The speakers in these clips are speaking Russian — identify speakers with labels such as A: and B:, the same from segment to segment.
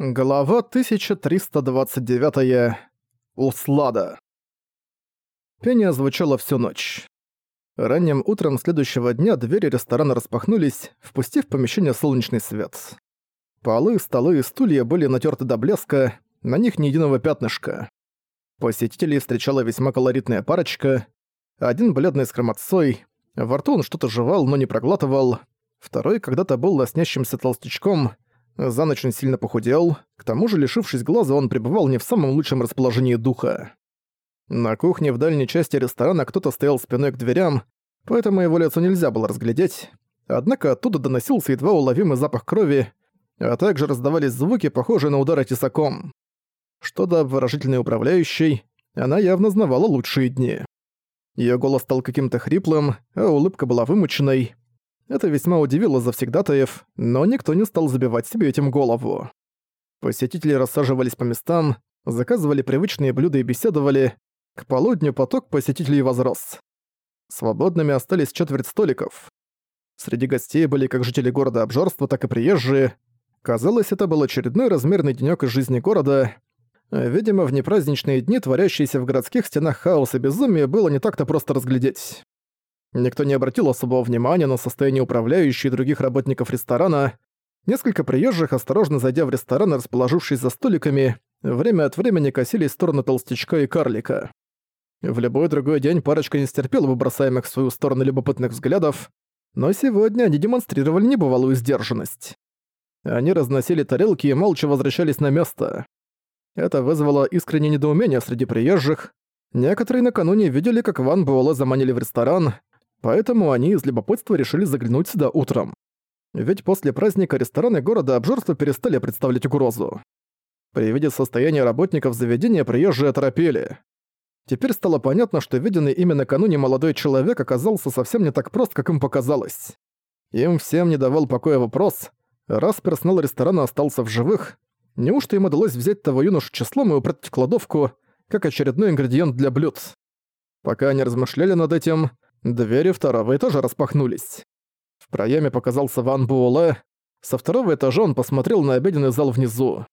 A: Глава 1329. Услада. Пение звучало всю ночь. Ранним утром следующего дня двери ресторана распахнулись, впустив в помещение солнечный свет. Полы, столы и стулья были натерты до блеска, на них ни единого пятнышка. Посетителей встречала весьма колоритная парочка. Один бледный с хроматцой, во рту он что-то жевал, но не проглатывал. Второй когда-то был лоснящимся толстячком — за ночь он сильно похудел, к тому же, лишившись глаза, он пребывал не в самом лучшем расположении духа. На кухне в дальней части ресторана кто-то стоял спиной к дверям, поэтому его лицо нельзя было разглядеть, однако оттуда доносился едва уловимый запах крови, а также раздавались звуки, похожие на удары тесаком. Что до обворожительной управляющей, она явно знавала лучшие дни. Её голос стал каким-то хриплым, а улыбка была вымученной. Это весьма удивило завсегдатаев, но никто не стал забивать себе этим голову. Посетители рассаживались по местам, заказывали привычные блюда и беседовали. К полудню поток посетителей возрос. Свободными остались четверть столиков. Среди гостей были как жители города обжорства, так и приезжие. Казалось, это был очередной размерный денёк из жизни города. Видимо, в непраздничные дни, творящиеся в городских стенах хаос и безумие, было не так-то просто разглядеть. Никто не обратил особого внимания на состояние управляющей и других работников ресторана. Несколько приезжих, осторожно зайдя в ресторан и расположившись за столиками, время от времени косились в сторону толстячка и карлика. В любой другой день парочка не стерпела бы бросаемых в свою сторону любопытных взглядов, но сегодня они демонстрировали небывалую сдержанность. Они разносили тарелки и молча возвращались на место. Это вызвало искреннее недоумение среди приезжих. Некоторые накануне видели, как Ван Буэлэ заманили в ресторан, Поэтому они из любопытства решили заглянуть сюда утром. Ведь после праздника рестораны города обжорства перестали представлять угрозу. При виде состояния работников заведения приезжие оторопели. Теперь стало понятно, что виденный ими накануне молодой человек оказался совсем не так прост, как им показалось. Им всем не давал покоя вопрос, раз персонал ресторана остался в живых, неужто им удалось взять того юношу числом и упрятать в кладовку, как очередной ингредиент для блюд? Пока они размышляли над этим, Двери второго этажа распахнулись. В проеме показался Ван Буэлэ. Со второго этажа он посмотрел на обеденный зал внизу.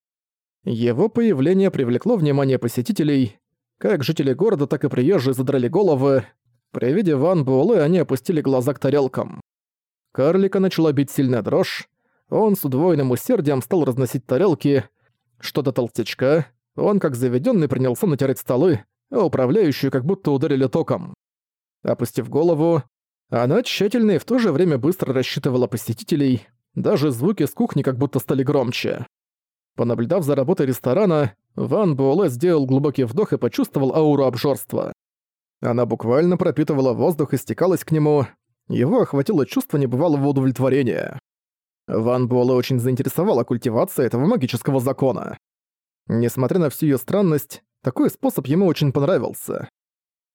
A: Его появление привлекло внимание посетителей. Как жители города, так и приезжие задрали головы. При виде Ван Буэлэ они опустили глаза к тарелкам. Карлика начала бить сильная дрожь. Он с удвоенным усердием стал разносить тарелки. Что-то толстячка. Он, как заведенный, принялся натирать столы, а управляющую как будто ударили током. Опустив голову, она тщательно и в то же время быстро рассчитывала посетителей, даже звуки с кухни как будто стали громче. Понаблюдав за работой ресторана, Ван Буэлэ сделал глубокий вдох и почувствовал ауру обжорства. Она буквально пропитывала воздух и стекалась к нему, его охватило чувство небывалого удовлетворения. Ван Буэлэ очень заинтересовала культивация этого магического закона. Несмотря на всю её странность, такой способ ему очень понравился.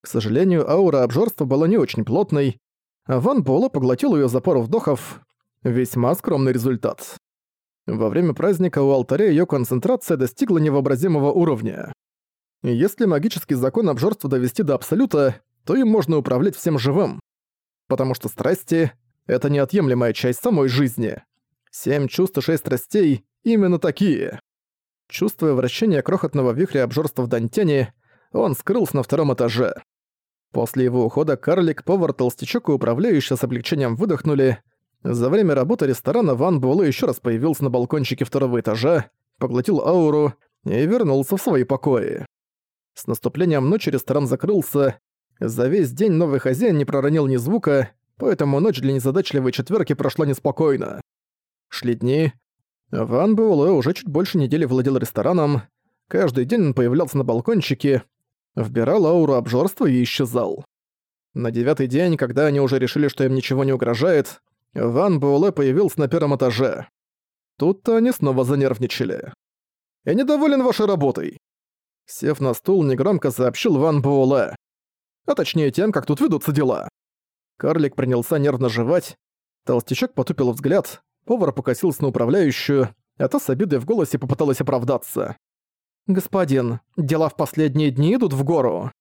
A: К сожалению, аура обжорства была не очень плотной, Ван Буэлэ поглотил её за пару вдохов. Весьма скромный результат. Во время праздника у алтаря её концентрация достигла невообразимого уровня. Если магический закон обжорства довести до абсолюта, то им можно управлять всем живым. Потому что страсти — это неотъемлемая часть самой жизни. Семь чувств и шесть страстей — именно такие. Чувствуя вращение крохотного вихря обжорства в Дантяне, он скрылся на втором этаже. После его ухода карлик, повар, толстячок и управляющий с облегчением выдохнули. За время работы ресторана Ван Буэлэ еще раз появился на балкончике второго этажа, поглотил ауру и вернулся в свои покои. С наступлением ночи ресторан закрылся. За весь день новый хозяин не проронил ни звука, поэтому ночь для незадачливой четверки прошла неспокойно. Шли дни. Ван Буэлэ уже чуть больше недели владел рестораном. Каждый день он появлялся на балкончике, вбирал ауру обжорства и исчезал. На девятый день, когда они уже решили, что им ничего не угрожает, Ван Буэлэ появился на первом этаже. Тут-то они снова занервничали. «Я недоволен вашей работой», Сев на стул, негромко сообщил Ван Буэлэ. А точнее тем, как тут ведутся дела. Карлик принялся нервно жевать. Толстячок потупил взгляд, повар покосился на управляющую, а та с обидой в голосе попыталась оправдаться. «Господин, дела в последние дни идут в гору».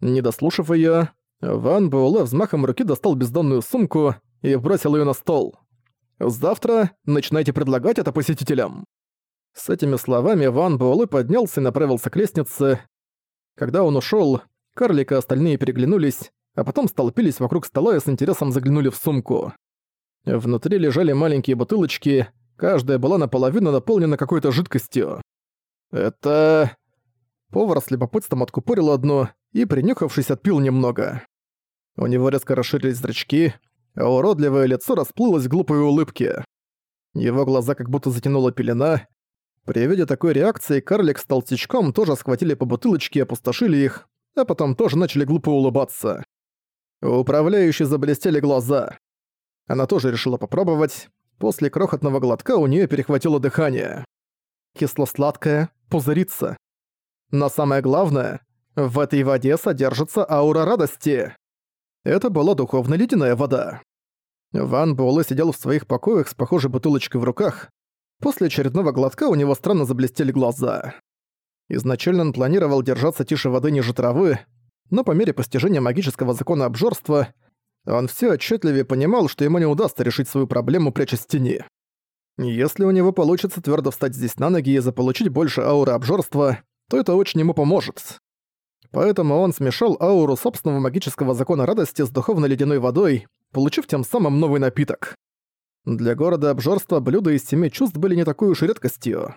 A: Не дослушав её, Ван Буэлэ взмахом руки достал бездонную сумку и бросил её на стол. «Завтра начинайте предлагать это посетителям». С этими словами Ван Буэлэ поднялся и направился к лестнице. Когда он ушёл, карлик и остальные переглянулись, а потом столпились вокруг стола и с интересом заглянули в сумку. Внутри лежали маленькие бутылочки, каждая была наполовину наполнена какой-то жидкостью. Это... Повар с любопытством откупорил одну и, принюхавшись, отпил немного. У него резко расширились зрачки, а уродливое лицо расплылось в глупой улыбке. Его глаза как будто затянула пелена. При виде такой реакции карлик с толстячком тоже схватили по бутылочке и опустошили их, а потом тоже начали глупо улыбаться. У управляющей заблестели глаза. Она тоже решила попробовать. После крохотного глотка у нее перехватило дыхание. Кисло-сладкое, пузырится. Но самое главное, в этой воде содержится аура радости. Это была духовно-ледяная вода. Ван Буэлэ сидел в своих покоях с похожей бутылочкой в руках. После очередного глотка у него странно заблестели глаза. Изначально он планировал держаться тише воды ниже травы, но по мере постижения магического закона обжорства он все отчетливее понимал, что ему не удастся решить свою проблему, прячась в тени. Если у него получится твердо встать здесь на ноги и заполучить больше ауры обжорства, то это очень ему поможет. Поэтому он смешал ауру собственного магического закона радости с духовно-ледяной водой, получив тем самым новый напиток. Для города обжорства блюда из семи чувств были не такой уж и редкостью.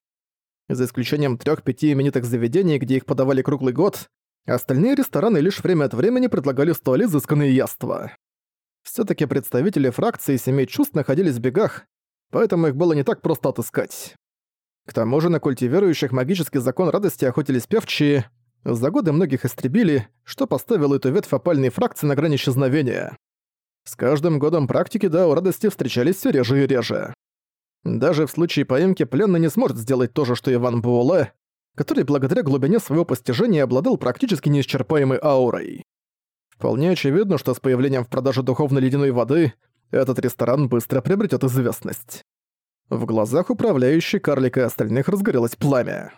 A: За исключением трех-пяти именитых заведений, где их подавали круглый год, остальные рестораны лишь время от времени предлагали столь изысканные яства. все таки представители фракции семей чувств находились в бегах, поэтому их было не так просто отыскать. К тому же на культивирующих магический закон радости охотились певчие, за годы многих истребили, что поставило эту ветвь опальной фракции на грани исчезновения. С каждым годом практики Дао радости встречались все реже и реже. Даже в случае поимки пленный не сможет сделать то же, что Иван Буоле, который благодаря глубине своего постижения обладал практически неисчерпаемой аурой. Вполне очевидно, что с появлением в продаже духовно-ледяной воды этот ресторан быстро приобретет известность. В глазах управляющей карлика и остальных разгорелось пламя.